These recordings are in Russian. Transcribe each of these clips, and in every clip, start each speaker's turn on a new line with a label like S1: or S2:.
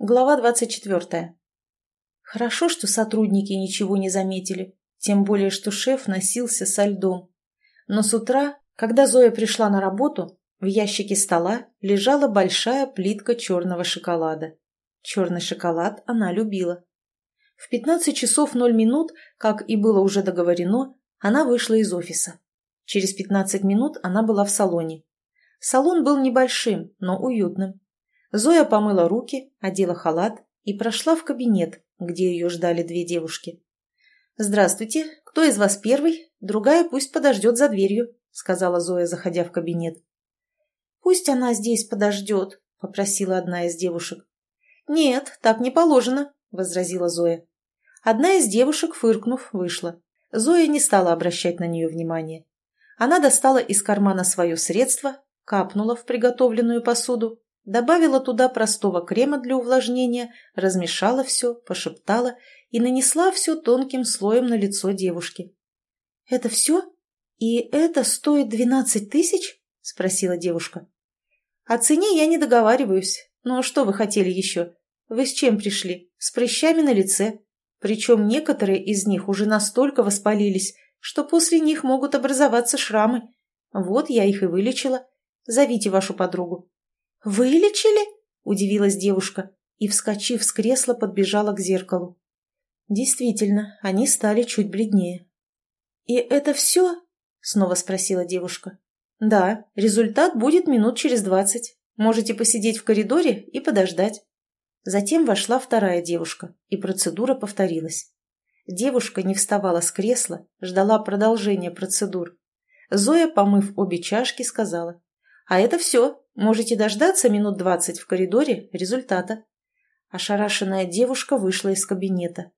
S1: Глава двадцать четвертая. Хорошо, что сотрудники ничего не заметили, тем более, что шеф носился со льдом. Но с утра, когда Зоя пришла на работу, в ящике стола лежала большая плитка черного шоколада. Черный шоколад она любила. В пятнадцать часов ноль минут, как и было уже договорено, она вышла из офиса. Через пятнадцать минут она была в салоне. Салон был небольшим, но уютным. Зоя помыла руки, одела халат и прошла в кабинет, где ее ждали две девушки. «Здравствуйте. Кто из вас первый? Другая пусть подождет за дверью», — сказала Зоя, заходя в кабинет. «Пусть она здесь подождет», — попросила одна из девушек. «Нет, так не положено», — возразила Зоя. Одна из девушек, фыркнув, вышла. Зоя не стала обращать на нее внимания. Она достала из кармана свое средство, капнула в приготовленную посуду добавила туда простого крема для увлажнения, размешала все, пошептала и нанесла все тонким слоем на лицо девушки. «Это все? И это стоит двенадцать тысяч?» – спросила девушка. «О цене я не договариваюсь. Но что вы хотели еще? Вы с чем пришли? С прыщами на лице. Причем некоторые из них уже настолько воспалились, что после них могут образоваться шрамы. Вот я их и вылечила. Зовите вашу подругу. «Вылечили?» – удивилась девушка и, вскочив с кресла, подбежала к зеркалу. Действительно, они стали чуть бледнее. «И это все?» – снова спросила девушка. «Да, результат будет минут через двадцать. Можете посидеть в коридоре и подождать». Затем вошла вторая девушка, и процедура повторилась. Девушка не вставала с кресла, ждала продолжения процедур. Зоя, помыв обе чашки, сказала. «А это все. Можете дождаться минут двадцать в коридоре результата. Ошарашенная девушка вышла из кабинета.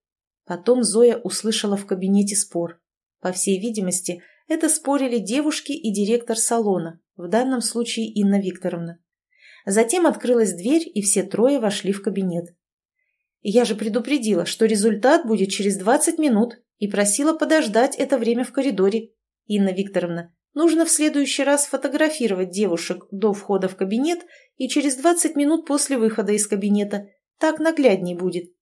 S1: Потом Зоя услышала в кабинете спор. По всей видимости, это спорили девушки и директор салона, в данном случае Инна Викторовна. Затем открылась дверь, и все трое вошли в кабинет. Я же предупредила, что результат будет через двадцать минут, и просила подождать это время в коридоре. Инна Викторовна, Нужно в следующий раз фотографировать девушек до входа в кабинет и через 20 минут после выхода из кабинета. Так наглядней будет.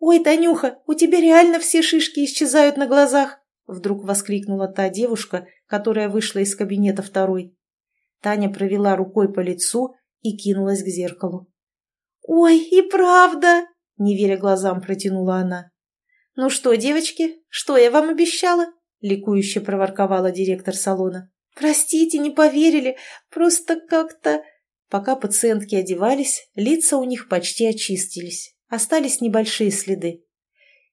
S1: «Ой, Танюха, у тебя реально все шишки исчезают на глазах!» Вдруг воскликнула та девушка, которая вышла из кабинета второй. Таня провела рукой по лицу и кинулась к зеркалу. «Ой, и правда!» — не веря глазам, протянула она. «Ну что, девочки, что я вам обещала?» Ликующе проворковала директор салона. «Простите, не поверили, просто как-то...» Пока пациентки одевались, лица у них почти очистились. Остались небольшие следы.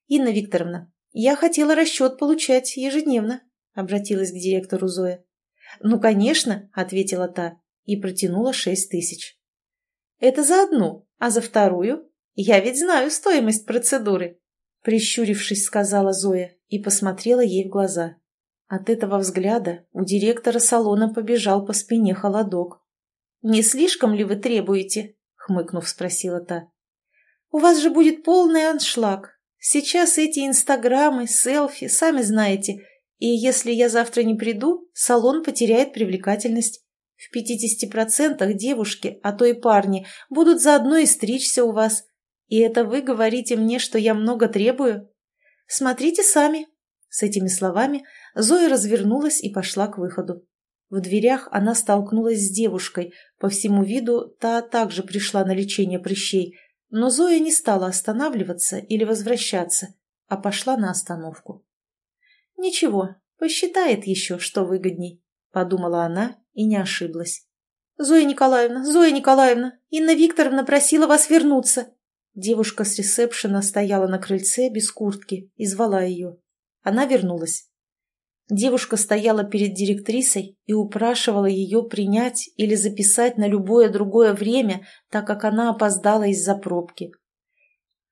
S1: «Инна Викторовна, я хотела расчет получать ежедневно», — обратилась к директору Зоя. «Ну, конечно», — ответила та и протянула шесть тысяч. «Это за одну, а за вторую? Я ведь знаю стоимость процедуры», — прищурившись, сказала Зоя и посмотрела ей в глаза. От этого взгляда у директора салона побежал по спине холодок. «Не слишком ли вы требуете?» — хмыкнув, спросила та. «У вас же будет полный аншлаг. Сейчас эти инстаграмы, селфи, сами знаете. И если я завтра не приду, салон потеряет привлекательность. В 50% девушки, а то и парни, будут заодно и стричься у вас. И это вы говорите мне, что я много требую? Смотрите сами». С этими словами Зоя развернулась и пошла к выходу. В дверях она столкнулась с девушкой. По всему виду та также пришла на лечение прыщей, но Зоя не стала останавливаться или возвращаться, а пошла на остановку. «Ничего, посчитает еще, что выгодней», — подумала она и не ошиблась. «Зоя Николаевна, Зоя Николаевна, Инна Викторовна просила вас вернуться», Девушка с ресепшена стояла на крыльце без куртки и звала ее. Она вернулась. Девушка стояла перед директрисой и упрашивала ее принять или записать на любое другое время, так как она опоздала из-за пробки.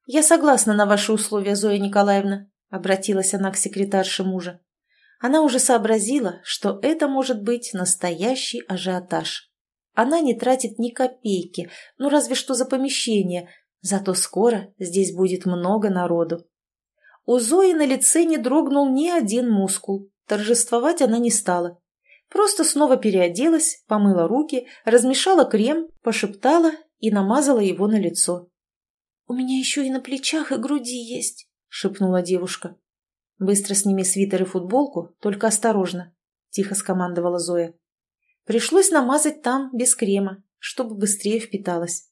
S1: «Я согласна на ваши условия, Зоя Николаевна», — обратилась она к секретарше мужа. Она уже сообразила, что это может быть настоящий ажиотаж. Она не тратит ни копейки, ну разве что за помещение, Зато скоро здесь будет много народу. У Зои на лице не дрогнул ни один мускул. Торжествовать она не стала. Просто снова переоделась, помыла руки, размешала крем, пошептала и намазала его на лицо. «У меня еще и на плечах, и груди есть», — шепнула девушка. «Быстро сними свитер и футболку, только осторожно», — тихо скомандовала Зоя. Пришлось намазать там без крема, чтобы быстрее впиталось.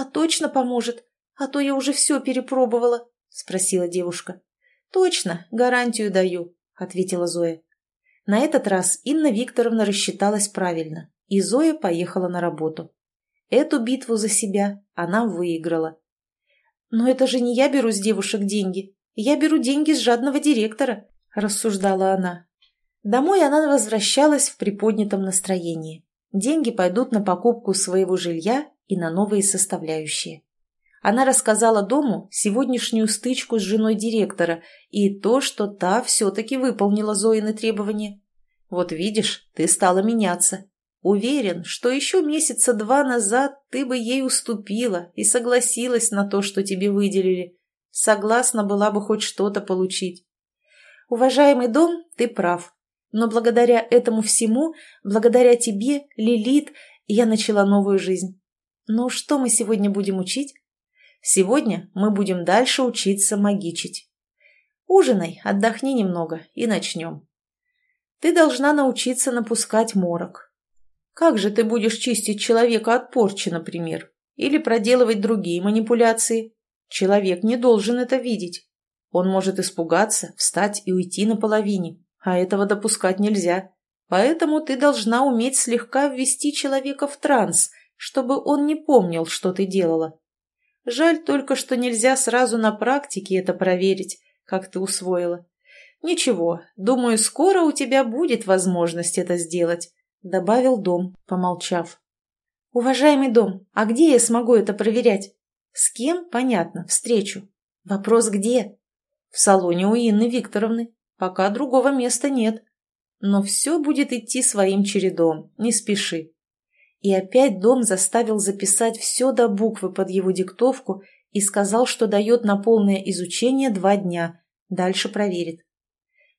S1: «А точно поможет, а то я уже все перепробовала», — спросила девушка. «Точно, гарантию даю», — ответила Зоя. На этот раз Инна Викторовна рассчиталась правильно, и Зоя поехала на работу. Эту битву за себя она выиграла. «Но это же не я беру с девушек деньги. Я беру деньги с жадного директора», – рассуждала она. Домой она возвращалась в приподнятом настроении. Деньги пойдут на покупку своего жилья и на новые составляющие. Она рассказала дому сегодняшнюю стычку с женой директора и то, что та все-таки выполнила Зоины требования. «Вот видишь, ты стала меняться. Уверен, что еще месяца два назад ты бы ей уступила и согласилась на то, что тебе выделили. Согласна была бы хоть что-то получить. Уважаемый дом, ты прав. Но благодаря этому всему, благодаря тебе, Лилит, я начала новую жизнь. Ну, что мы сегодня будем учить? Сегодня мы будем дальше учиться магичить. Ужинай, отдохни немного и начнем. Ты должна научиться напускать морок, как же ты будешь чистить человека от порчи, например? Или проделывать другие манипуляции? Человек не должен это видеть. Он может испугаться, встать и уйти наполовине, а этого допускать нельзя. Поэтому ты должна уметь слегка ввести человека в транс, чтобы он не помнил, что ты делала. Жаль только, что нельзя сразу на практике это проверить, как ты усвоила. Ничего, думаю, скоро у тебя будет возможность это сделать. — добавил Дом, помолчав. «Уважаемый Дом, а где я смогу это проверять? С кем? Понятно, встречу. Вопрос где? В салоне у Инны Викторовны. Пока другого места нет. Но все будет идти своим чередом, не спеши». И опять Дом заставил записать все до буквы под его диктовку и сказал, что дает на полное изучение два дня, дальше проверит.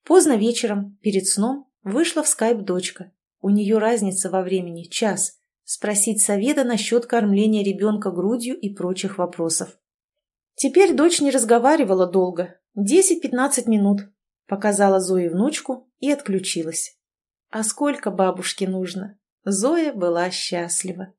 S1: Поздно вечером, перед сном, вышла в скайп дочка у нее разница во времени, час. Спросить совета насчет кормления ребенка грудью и прочих вопросов. Теперь дочь не разговаривала долго. Десять-пятнадцать минут. Показала Зое внучку и отключилась. А сколько бабушке нужно? Зоя была счастлива.